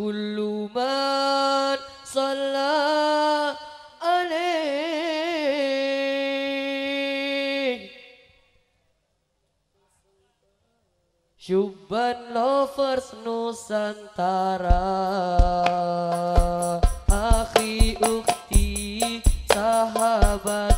كل salat صلى عليه Syuban lovers Nusantara. Akhi ukti sahabat.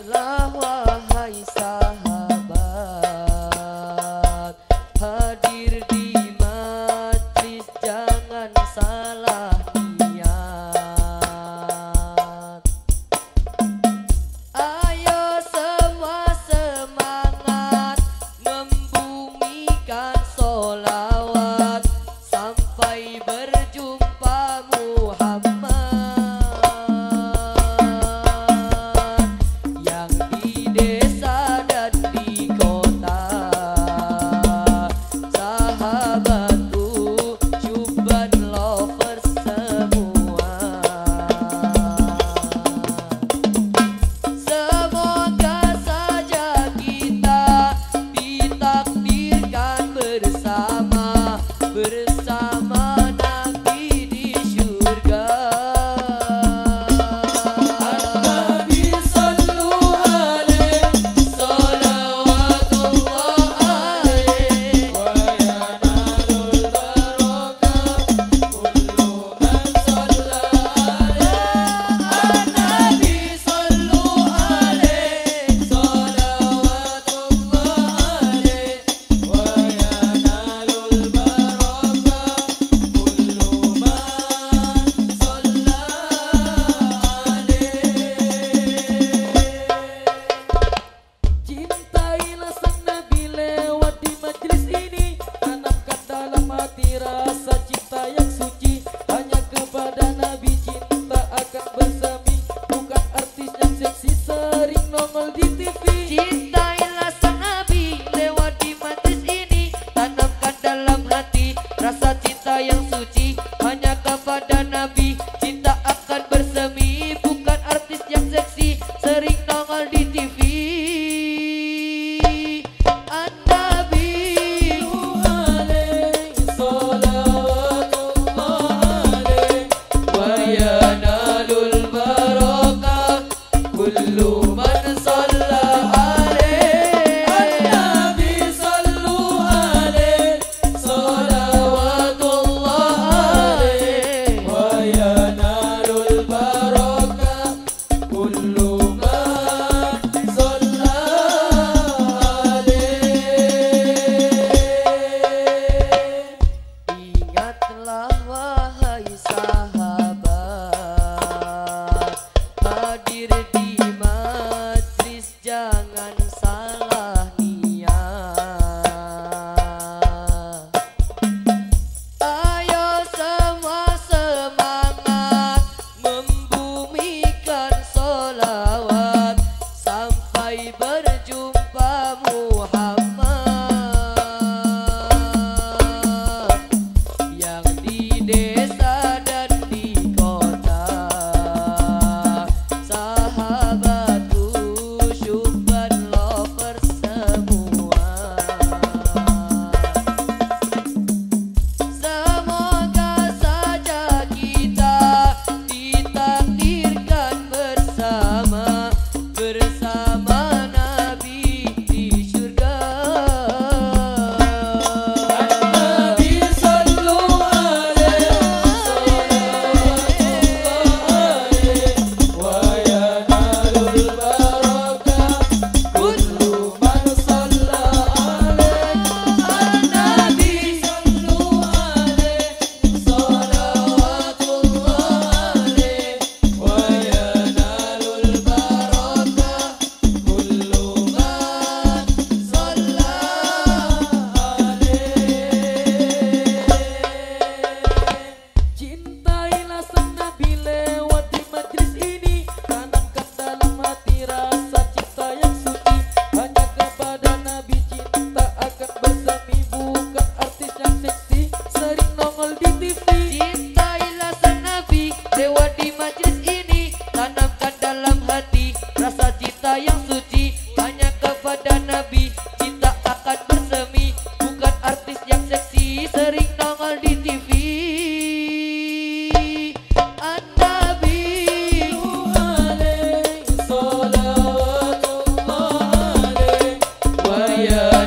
love. saw her, you saw. yeah.